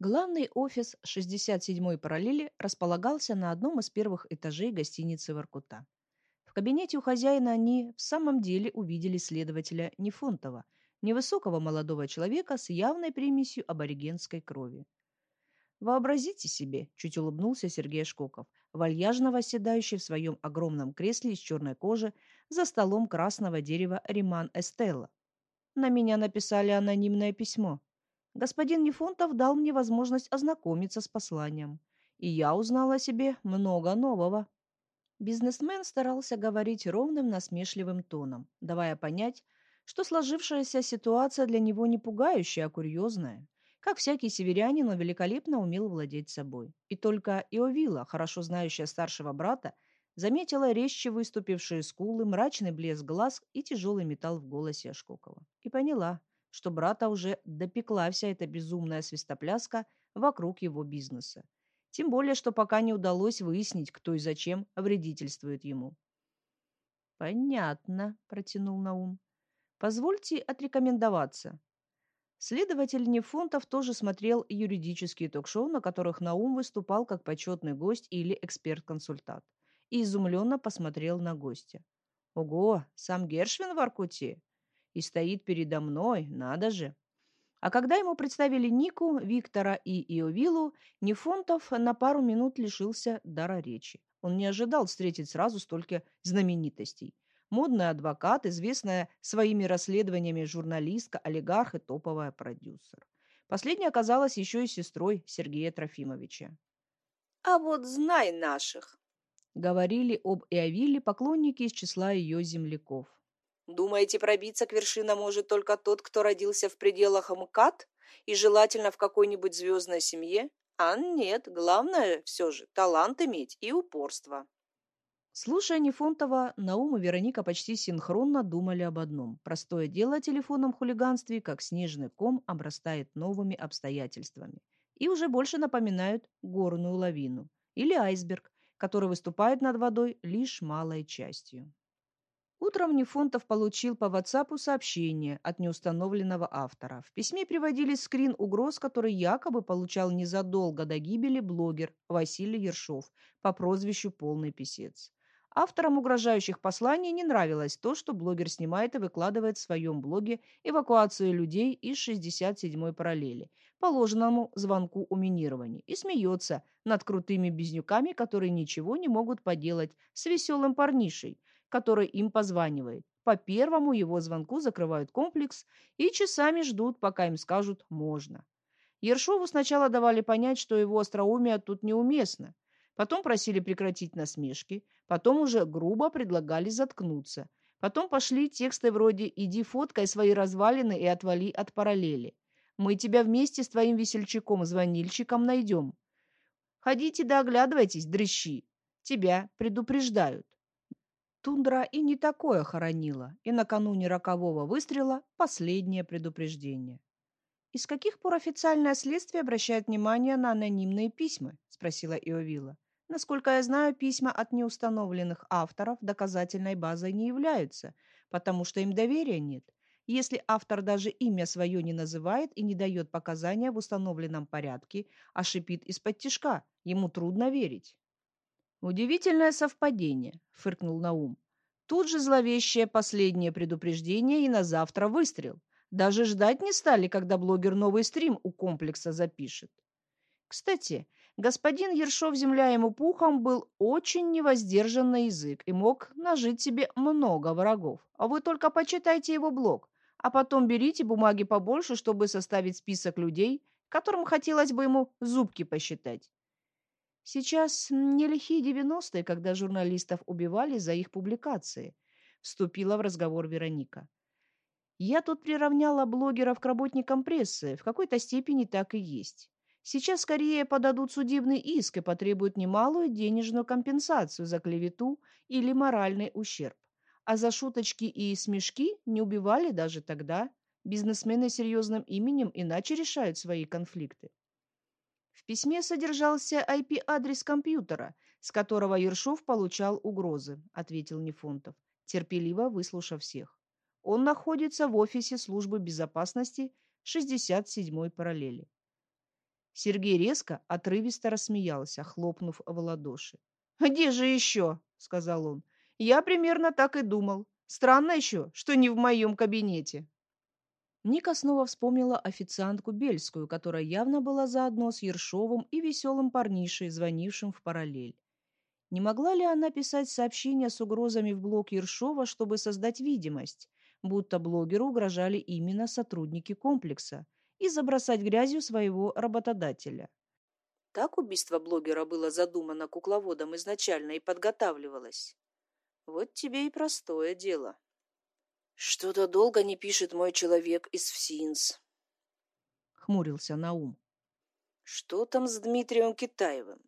Главный офис 67-й параллели располагался на одном из первых этажей гостиницы «Воркута». В кабинете у хозяина они в самом деле увидели следователя Нефонтова, невысокого молодого человека с явной примесью аборигенской крови. Вообразите себе, чуть улыбнулся Сергей Шкоков, вальяжно восседающий в своем огромном кресле из черной кожи за столом красного дерева Риман Эстелла. На меня написали анонимное письмо. Господин Нефонтов дал мне возможность ознакомиться с посланием, и я узнала о себе много нового. Бизнесмен старался говорить ровным насмешливым тоном, давая понять, что сложившаяся ситуация для него не пугающая, а курьезная. Как всякий северянин, он великолепно умел владеть собой. И только Иовила, хорошо знающая старшего брата, заметила резче выступившие скулы, мрачный блеск глаз и тяжелый металл в голосе Ашкокова. И поняла – что брата уже допекла вся эта безумная свистопляска вокруг его бизнеса. Тем более, что пока не удалось выяснить, кто и зачем вредительствует ему. «Понятно», — протянул Наум. «Позвольте отрекомендоваться». Следователь Нефонтов тоже смотрел юридические ток-шоу, на которых Наум выступал как почетный гость или эксперт-консультант, и изумленно посмотрел на гостя. «Ого, сам Гершвин в Аркуте? И стоит передо мной, надо же. А когда ему представили Нику, Виктора и Иовилу, Нефонтов на пару минут лишился дара речи. Он не ожидал встретить сразу столько знаменитостей. Модный адвокат, известная своими расследованиями журналистка, олигарх и топовая продюсер. Последняя оказалась еще и сестрой Сергея Трофимовича. «А вот знай наших!» — говорили об Иовиле поклонники из числа ее земляков. Думаете, пробиться к вершинам может только тот, кто родился в пределах МКАД и желательно в какой-нибудь звездной семье? А нет, главное все же талант иметь и упорство. Слушая Нефонтова, Наум и Вероника почти синхронно думали об одном. Простое дело о телефонном хулиганстве, как снежный ком, обрастает новыми обстоятельствами. И уже больше напоминают горную лавину или айсберг, который выступает над водой лишь малой частью. Утром Нефонтов получил по WhatsApp сообщение от неустановленного автора. В письме приводились скрин угроз, который якобы получал незадолго до гибели блогер Василий Ершов по прозвищу «Полный писец». Авторам угрожающих посланий не нравилось то, что блогер снимает и выкладывает в своем блоге эвакуацию людей из 67-й параллели, положенному звонку о минировании, и смеется над крутыми безнюками, которые ничего не могут поделать с веселым парнишей, который им позванивает. По первому его звонку закрывают комплекс и часами ждут, пока им скажут «можно». Ершову сначала давали понять, что его остроумие тут неуместно. Потом просили прекратить насмешки, потом уже грубо предлагали заткнуться. Потом пошли тексты вроде «иди фоткай свои развалины и отвали от параллели». «Мы тебя вместе с твоим весельчаком-звонильщиком найдем». «Ходите да оглядывайтесь, дрыщи». Тебя предупреждают. Тундра и не такое хоронила, и накануне рокового выстрела последнее предупреждение. «Из каких пор официальное следствие обращает внимание на анонимные письма?» – спросила Иовила. «Насколько я знаю, письма от неустановленных авторов доказательной базой не являются, потому что им доверия нет. Если автор даже имя свое не называет и не дает показания в установленном порядке, а шипит из-под тишка, ему трудно верить». «Удивительное совпадение», — фыркнул Наум. Тут же зловещее последнее предупреждение и на завтра выстрел. Даже ждать не стали, когда блогер новый стрим у комплекса запишет. Кстати, господин Ершов земля ему пухом был очень невоздержан на язык и мог нажить себе много врагов. А вы только почитайте его блог, а потом берите бумаги побольше, чтобы составить список людей, которым хотелось бы ему зубки посчитать. Сейчас не лихие девяностые, когда журналистов убивали за их публикации, вступила в разговор Вероника. Я тут приравняла блогеров к работникам прессы, в какой-то степени так и есть. Сейчас скорее подадут судебный иск и потребуют немалую денежную компенсацию за клевету или моральный ущерб. А за шуточки и смешки не убивали даже тогда. Бизнесмены серьезным именем иначе решают свои конфликты. В письме содержался IP-адрес компьютера, с которого Ершов получал угрозы, ответил Нефонтов, терпеливо выслушав всех. Он находится в офисе службы безопасности 67-й параллели. Сергей резко, отрывисто рассмеялся, хлопнув в ладоши. «Где же еще?» — сказал он. «Я примерно так и думал. Странно еще, что не в моем кабинете». Ника снова вспомнила официантку Бельскую, которая явно была заодно с Ершовым и веселым парнишей, звонившим в параллель. Не могла ли она писать сообщения с угрозами в блог Ершова, чтобы создать видимость, будто блогеру угрожали именно сотрудники комплекса, и забросать грязью своего работодателя? Так убийство блогера было задумано кукловодом изначально и подготавливалось. Вот тебе и простое дело. Что-то долго не пишет мой человек из ФСИНС. Хмурился Наум. Что там с Дмитрием Китаевым?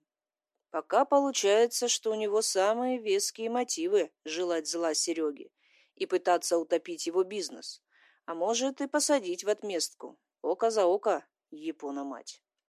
Пока получается, что у него самые веские мотивы желать зла Сереге и пытаться утопить его бизнес, а может и посадить в отместку. Око за око, Япона мать.